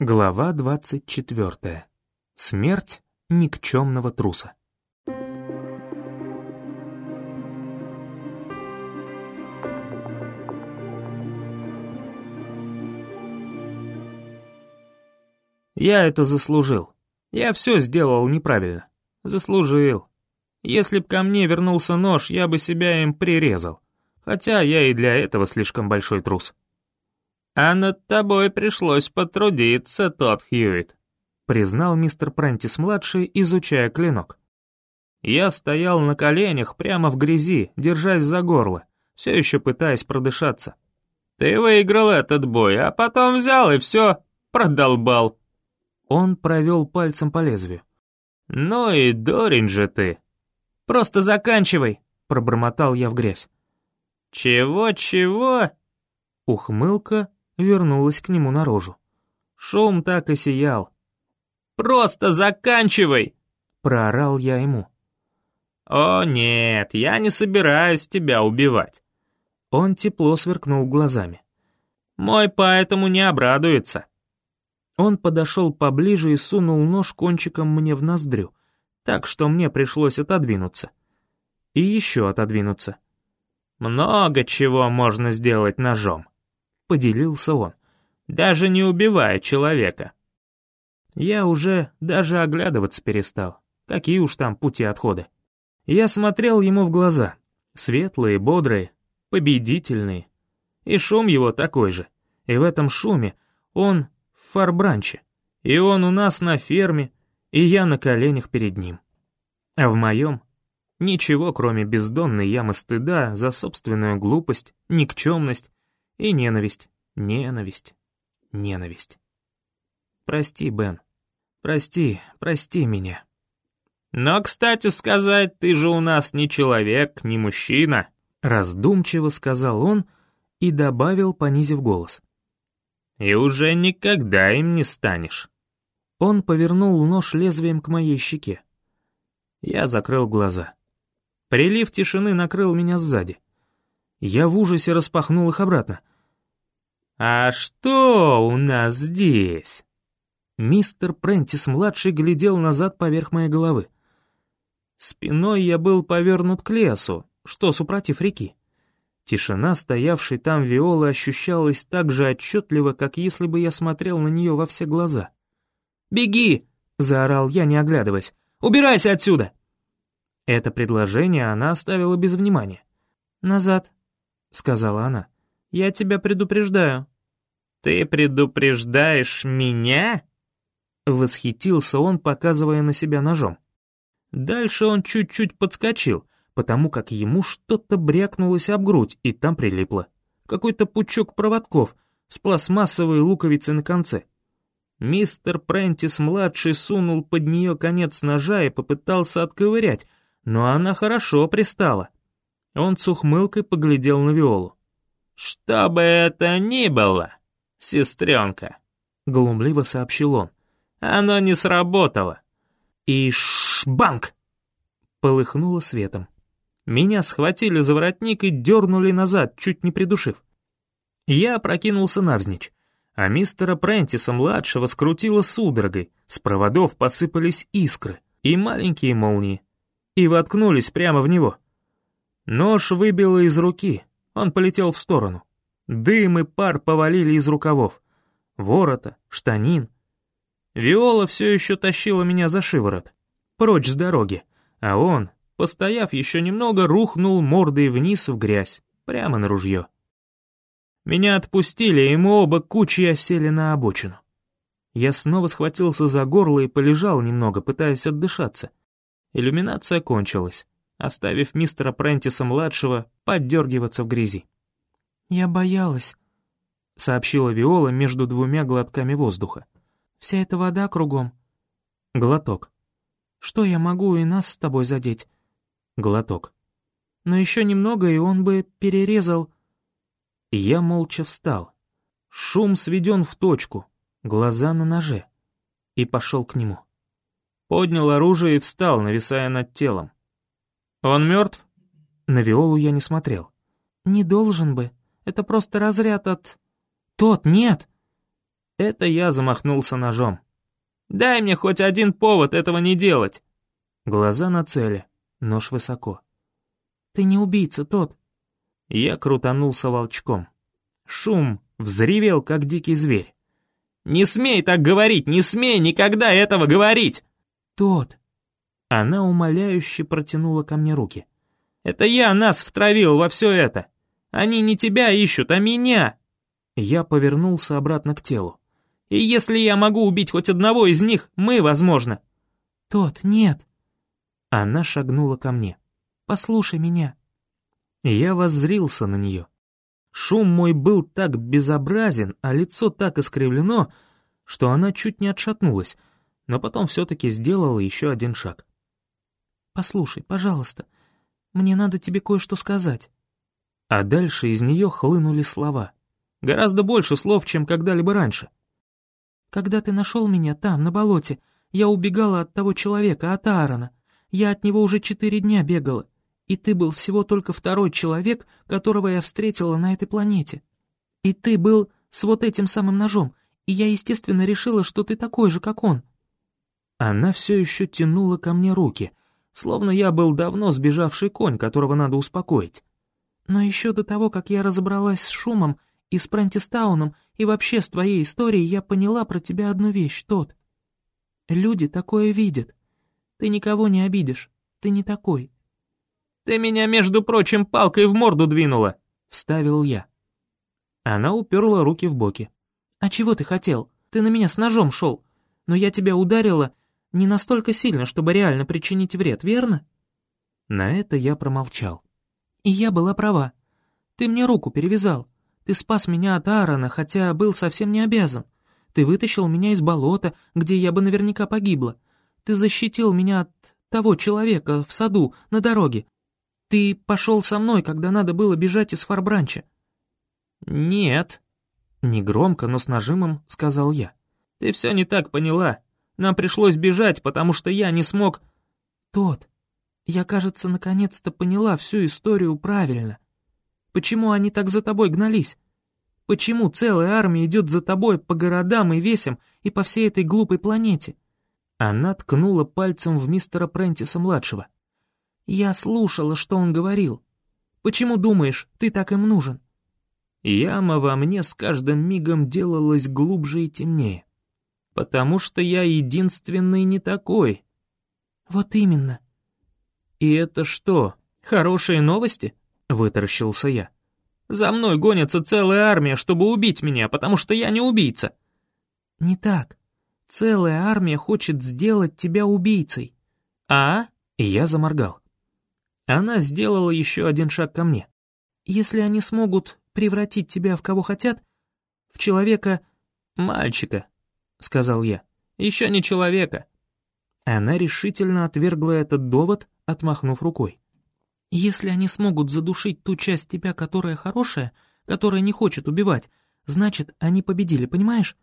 Глава 24. Смерть никчемного труса. Я это заслужил. Я все сделал неправильно. Заслужил. Если б ко мне вернулся нож, я бы себя им прирезал. Хотя я и для этого слишком большой трус. «А над тобой пришлось потрудиться, тот Хьюит», признал мистер Прентис-младший, изучая клинок. Я стоял на коленях прямо в грязи, держась за горло, все еще пытаясь продышаться. «Ты выиграл этот бой, а потом взял и все, продолбал». Он провел пальцем по лезвию. «Ну и дурень же ты!» «Просто заканчивай!» — пробормотал я в грязь. «Чего-чего?» Ухмылка вернулась к нему наружу. Шум так и сиял. «Просто заканчивай!» — проорал я ему. «О нет, я не собираюсь тебя убивать». Он тепло сверкнул глазами. «Мой поэтому не обрадуется». Он подошел поближе и сунул нож кончиком мне в ноздрю, так что мне пришлось отодвинуться. И еще отодвинуться. Много чего можно сделать ножом, поделился он, даже не убивая человека. Я уже даже оглядываться перестал. Какие уж там пути отхода. Я смотрел ему в глаза. Светлые, бодрые, победительные. И шум его такой же. И в этом шуме он в фарбранче. И он у нас на ферме, и я на коленях перед ним. А в моем Ничего, кроме бездонной ямы стыда за собственную глупость, никчемность и ненависть, ненависть, ненависть. Прости, Бен. Прости, прости меня. Но, кстати сказать, ты же у нас не человек, не мужчина, раздумчиво сказал он и добавил, понизив голос. И уже никогда им не станешь. Он повернул нож лезвием к моей щеке. Я закрыл глаза. Прилив тишины накрыл меня сзади. Я в ужасе распахнул их обратно. «А что у нас здесь?» Мистер Прентис-младший глядел назад поверх моей головы. Спиной я был повернут к лесу, что супротив реки. Тишина, стоявшей там Виолы, ощущалась так же отчетливо, как если бы я смотрел на нее во все глаза. «Беги!» — заорал я, не оглядываясь. «Убирайся отсюда!» Это предложение она оставила без внимания. «Назад», — сказала она. «Я тебя предупреждаю». «Ты предупреждаешь меня?» Восхитился он, показывая на себя ножом. Дальше он чуть-чуть подскочил, потому как ему что-то брякнулось об грудь, и там прилипло. Какой-то пучок проводков с пластмассовой луковицей на конце. Мистер Прентис-младший сунул под нее конец ножа и попытался отковырять, но она хорошо пристала. Он с ухмылкой поглядел на Виолу. «Что бы это ни было, сестренка», — глумливо сообщил он, — «оно не сработало». И шбанк! Полыхнуло светом. Меня схватили за воротник и дернули назад, чуть не придушив. Я прокинулся навзничь, а мистера Прентиса-младшего скрутило судорогой, с проводов посыпались искры и маленькие молнии и воткнулись прямо в него. Нож выбило из руки, он полетел в сторону. Дым и пар повалили из рукавов, ворота, штанин. Виола все еще тащила меня за шиворот, прочь с дороги, а он, постояв еще немного, рухнул мордой вниз в грязь, прямо на ружье. Меня отпустили, и мы оба кучей осели на обочину. Я снова схватился за горло и полежал немного, пытаясь отдышаться — Иллюминация кончилась, оставив мистера Прентиса-младшего поддергиваться в грязи. «Я боялась», — сообщила Виола между двумя глотками воздуха. «Вся эта вода кругом». Глоток. «Что я могу и нас с тобой задеть?» Глоток. «Но еще немного, и он бы перерезал...» Я молча встал. Шум сведен в точку, глаза на ноже, и пошел к нему поднял оружие и встал, нависая над телом. «Он мертв?» На Виолу я не смотрел. «Не должен бы. Это просто разряд от...» «Тот, нет!» Это я замахнулся ножом. «Дай мне хоть один повод этого не делать!» Глаза на цели, нож высоко. «Ты не убийца, тот!» Я крутанулся волчком. Шум взревел, как дикий зверь. «Не смей так говорить! Не смей никогда этого говорить!» «Тот!» Она умоляюще протянула ко мне руки. «Это я нас втравил во все это! Они не тебя ищут, а меня!» Я повернулся обратно к телу. «И если я могу убить хоть одного из них, мы, возможно...» «Тот, нет!» Она шагнула ко мне. «Послушай меня!» Я воззрился на нее. Шум мой был так безобразен, а лицо так искривлено, что она чуть не отшатнулась, но потом все-таки сделала еще один шаг. «Послушай, пожалуйста, мне надо тебе кое-что сказать». А дальше из нее хлынули слова. Гораздо больше слов, чем когда-либо раньше. «Когда ты нашел меня там, на болоте, я убегала от того человека, от Аарона. Я от него уже четыре дня бегала. И ты был всего только второй человек, которого я встретила на этой планете. И ты был с вот этим самым ножом, и я, естественно, решила, что ты такой же, как он». Она все еще тянула ко мне руки, словно я был давно сбежавший конь, которого надо успокоить. Но еще до того, как я разобралась с шумом и с Прентистауном, и вообще с твоей историей, я поняла про тебя одну вещь, тот. Люди такое видят. Ты никого не обидишь, ты не такой. «Ты меня, между прочим, палкой в морду двинула», — вставил я. Она уперла руки в боки. «А чего ты хотел? Ты на меня с ножом шел. Но я тебя ударила не настолько сильно, чтобы реально причинить вред, верно?» На это я промолчал. «И я была права. Ты мне руку перевязал. Ты спас меня от Аарона, хотя был совсем не обязан. Ты вытащил меня из болота, где я бы наверняка погибла. Ты защитил меня от того человека в саду, на дороге. Ты пошел со мной, когда надо было бежать из Фарбранча». «Нет», — негромко, но с нажимом сказал я. «Ты все не так поняла. Нам пришлось бежать, потому что я не смог...» «Тот, я, кажется, наконец-то поняла всю историю правильно. Почему они так за тобой гнались? Почему целая армия идет за тобой по городам и весям и по всей этой глупой планете?» Она ткнула пальцем в мистера Прентиса-младшего. Я слушала, что он говорил. Почему думаешь, ты так им нужен?» Яма во мне с каждым мигом делалась глубже и темнее. Потому что я единственный не такой. «Вот именно». «И это что, хорошие новости?» — вытаращился я. «За мной гонится целая армия, чтобы убить меня, потому что я не убийца». «Не так. Целая армия хочет сделать тебя убийцей». «А?» — я заморгал. Она сделала еще один шаг ко мне. «Если они смогут превратить тебя в кого хотят, в человека... мальчика», — сказал я. «Еще не человека». Она решительно отвергла этот довод, отмахнув рукой. «Если они смогут задушить ту часть тебя, которая хорошая, которая не хочет убивать, значит, они победили, понимаешь?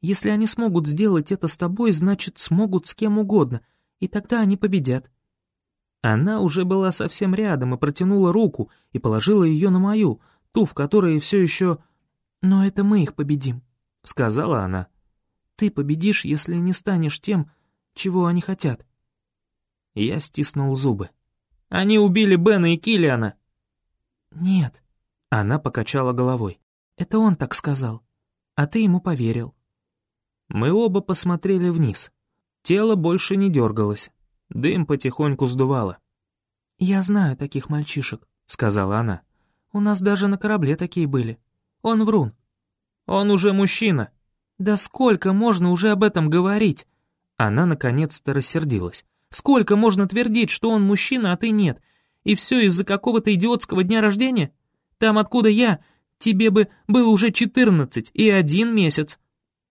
Если они смогут сделать это с тобой, значит, смогут с кем угодно, и тогда они победят. Она уже была совсем рядом и протянула руку и положила ее на мою, ту, в которой все еще... «Но это мы их победим», — сказала она. «Ты победишь, если не станешь тем, чего они хотят». Я стиснул зубы. «Они убили Бена и Киллиана!» «Нет», — она покачала головой. «Это он так сказал, а ты ему поверил». Мы оба посмотрели вниз. Тело больше не дергалось, Дым потихоньку сдувало. «Я знаю таких мальчишек», — сказала она. «У нас даже на корабле такие были. Он врун». «Он уже мужчина». «Да сколько можно уже об этом говорить?» Она наконец-то рассердилась. «Сколько можно твердить, что он мужчина, а ты нет? И все из-за какого-то идиотского дня рождения? Там, откуда я, тебе бы был уже четырнадцать и один месяц».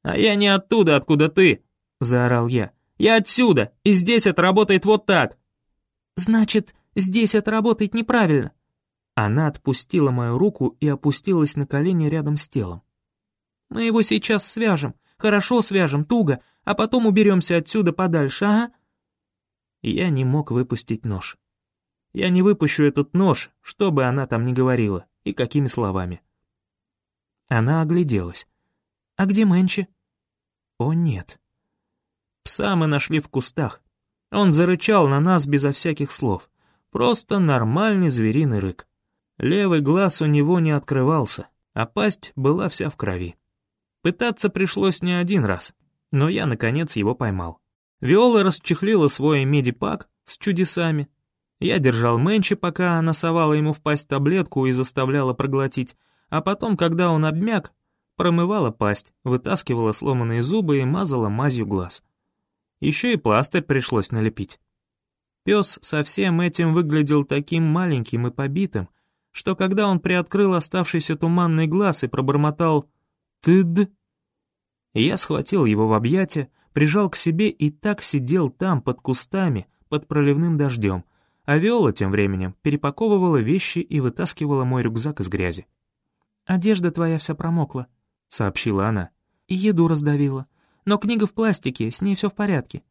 «А я не оттуда, откуда ты», — заорал я. Я отсюда, и здесь это работает вот так». «Значит, здесь это работает неправильно». Она отпустила мою руку и опустилась на колени рядом с телом. «Мы его сейчас свяжем, хорошо свяжем, туго, а потом уберемся отсюда подальше, ага?» Я не мог выпустить нож. Я не выпущу этот нож, что бы она там ни говорила и какими словами. Она огляделась. «А где Мэнчи?» О нет. Пса мы нашли в кустах. Он зарычал на нас безо всяких слов. Просто нормальный звериный рык. Левый глаз у него не открывался, а пасть была вся в крови. Пытаться пришлось не один раз, но я, наконец, его поймал. Виола расчехлила свой медипак с чудесами. Я держал Мэнчи, пока она совала ему в пасть таблетку и заставляла проглотить, а потом, когда он обмяк, промывала пасть, вытаскивала сломанные зубы и мазала мазью глаз. Еще и пластырь пришлось налепить. Пес со всем этим выглядел таким маленьким и побитым, что когда он приоткрыл оставшийся туманный глаз и пробормотал «Тыд», я схватил его в объятия, прижал к себе и так сидел там, под кустами, под проливным дождем, а Виола тем временем перепаковывала вещи и вытаскивала мой рюкзак из грязи. «Одежда твоя вся промокла», — сообщила она, — «и еду раздавила но книга в пластике, с ней все в порядке».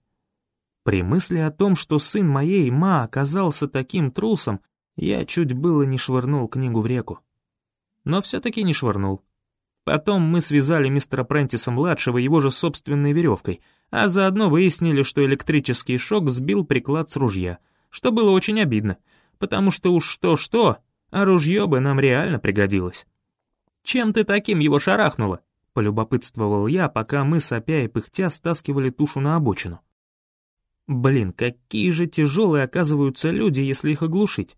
При мысли о том, что сын моей ма оказался таким трусом, я чуть было не швырнул книгу в реку. Но все-таки не швырнул. Потом мы связали мистера Прентиса-младшего его же собственной веревкой, а заодно выяснили, что электрический шок сбил приклад с ружья, что было очень обидно, потому что уж что-что, а ружье бы нам реально пригодилось. «Чем ты таким его шарахнула?» — полюбопытствовал я, пока мы, сопя и пыхтя, стаскивали тушу на обочину. Блин, какие же тяжелые оказываются люди, если их оглушить.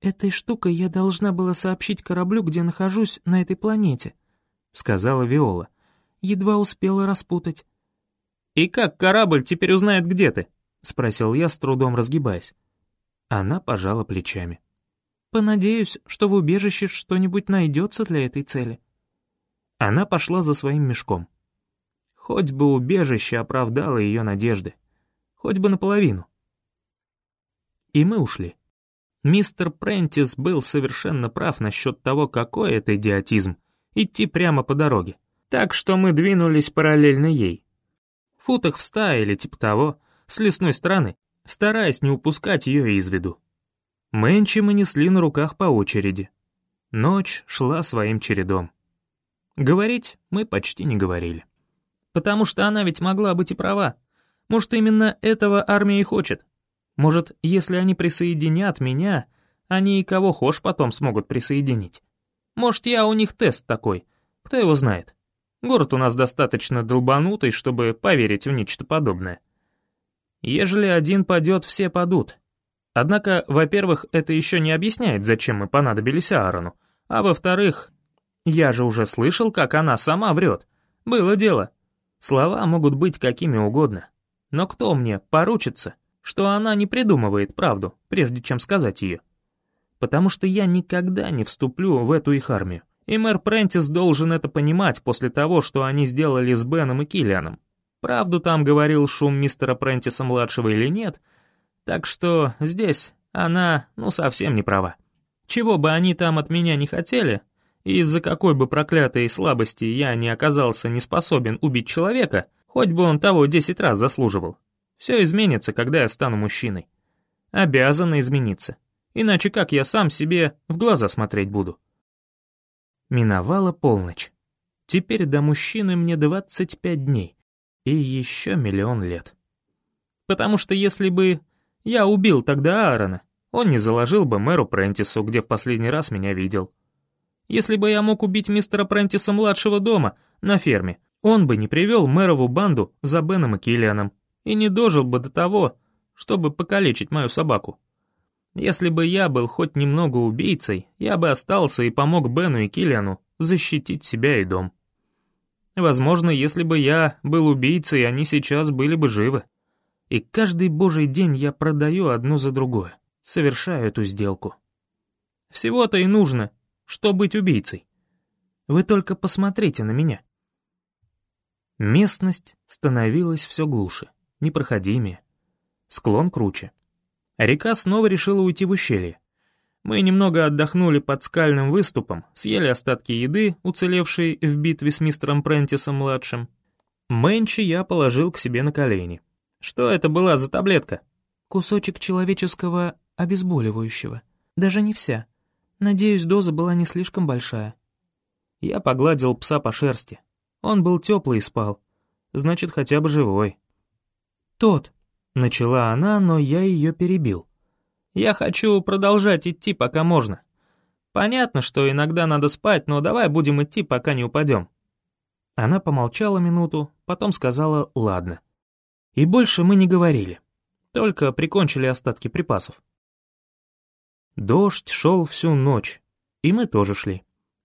«Этой штукой я должна была сообщить кораблю, где нахожусь на этой планете», — сказала Виола. «Едва успела распутать». «И как корабль теперь узнает, где ты?» — спросил я, с трудом разгибаясь. Она пожала плечами. «Понадеюсь, что в убежище что-нибудь найдется для этой цели». Она пошла за своим мешком. Хоть бы убежище оправдало ее надежды. Хоть бы наполовину. И мы ушли. Мистер Прентис был совершенно прав насчет того, какой это идиотизм — идти прямо по дороге. Так что мы двинулись параллельно ей. Футах в ста или типа того, с лесной стороны, стараясь не упускать ее из виду. Мэнчи мы несли на руках по очереди. Ночь шла своим чередом. Говорить мы почти не говорили. Потому что она ведь могла быть и права. Может, именно этого армия и хочет. Может, если они присоединят меня, они и кого хошь потом смогут присоединить. Может, я у них тест такой, кто его знает. Город у нас достаточно долбанутый, чтобы поверить в нечто подобное. Ежели один падет, все падут. Однако, во-первых, это еще не объясняет, зачем мы понадобились Аарону, а во-вторых, я же уже слышал, как она сама врет. Было дело. Слова могут быть какими угодно. Но кто мне поручится, что она не придумывает правду, прежде чем сказать ее? Потому что я никогда не вступлю в эту их армию. И мэр Прентис должен это понимать после того, что они сделали с Беном и Киллианом. Правду там говорил шум мистера Прентиса-младшего или нет, так что здесь она, ну, совсем не права. Чего бы они там от меня не хотели, и из-за какой бы проклятой слабости я не оказался не способен убить человека, хоть бы он того десять раз заслуживал. Все изменится, когда я стану мужчиной. Обязано измениться. Иначе как я сам себе в глаза смотреть буду? Миновала полночь. Теперь до мужчины мне 25 дней. И еще миллион лет. Потому что если бы я убил тогда Аарона, он не заложил бы мэру Прентису, где в последний раз меня видел. Если бы я мог убить мистера Прентиса-младшего дома, на ферме, он бы не привел мэрову банду за Беном и Киллианом и не дожил бы до того, чтобы покалечить мою собаку. Если бы я был хоть немного убийцей, я бы остался и помог Бену и Киллиану защитить себя и дом. Возможно, если бы я был убийцей, они сейчас были бы живы. И каждый божий день я продаю одну за другое, совершаю эту сделку. Всего-то и нужно что быть убийцей. Вы только посмотрите на меня. Местность становилась все глуше, непроходимее. Склон круче. Река снова решила уйти в ущелье. Мы немного отдохнули под скальным выступом, съели остатки еды, уцелевшей в битве с мистером Прентисом-младшим. Мэнчи я положил к себе на колени. Что это была за таблетка? Кусочек человеческого обезболивающего. Даже не вся. Надеюсь, доза была не слишком большая. Я погладил пса по шерсти. Он был теплый и спал. значит, хотя бы живой. «Тот», — начала она, но я ее перебил. «Я хочу продолжать идти, пока можно. Понятно, что иногда надо спать, но давай будем идти, пока не упадем». Она помолчала минуту, потом сказала «ладно». И больше мы не говорили, только прикончили остатки припасов. Дождь шел всю ночь, и мы тоже шли.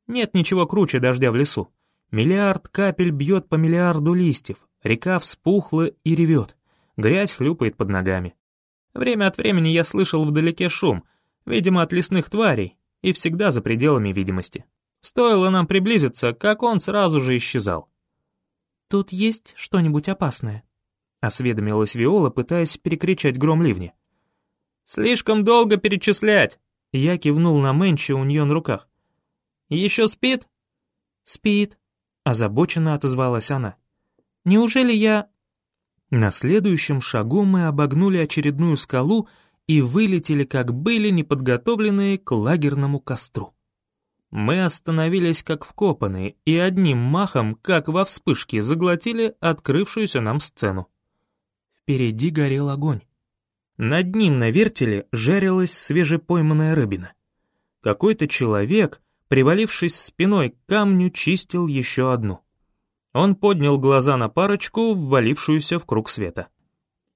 Нет ничего круче дождя в лесу. Миллиард капель бьет по миллиарду листьев, река вспухла и ревет, грязь хлюпает под ногами. Время от времени я слышал вдалеке шум, видимо, от лесных тварей, и всегда за пределами видимости. Стоило нам приблизиться, как он сразу же исчезал. «Тут есть что-нибудь опасное?» — осведомилась Виола, пытаясь перекричать гром ливня. «Слишком долго перечислять!» Я кивнул на Мэнчи у нее на руках. «Еще спит?» «Спит», — озабоченно отозвалась она. «Неужели я...» На следующем шагу мы обогнули очередную скалу и вылетели, как были неподготовленные к лагерному костру. Мы остановились как вкопанные и одним махом, как во вспышке, заглотили открывшуюся нам сцену. Впереди горел огонь. Над ним на вертеле жарилась свежепойманная рыбина. Какой-то человек, привалившись спиной к камню, чистил еще одну. Он поднял глаза на парочку, ввалившуюся в круг света.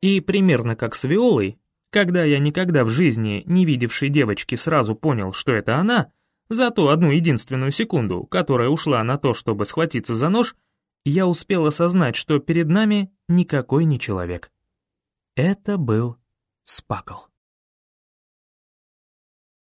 И примерно как с Виолой, когда я никогда в жизни не видевшей девочки сразу понял, что это она, за ту одну единственную секунду, которая ушла на то, чтобы схватиться за нож, я успел осознать, что перед нами никакой не человек. Это был Спакл.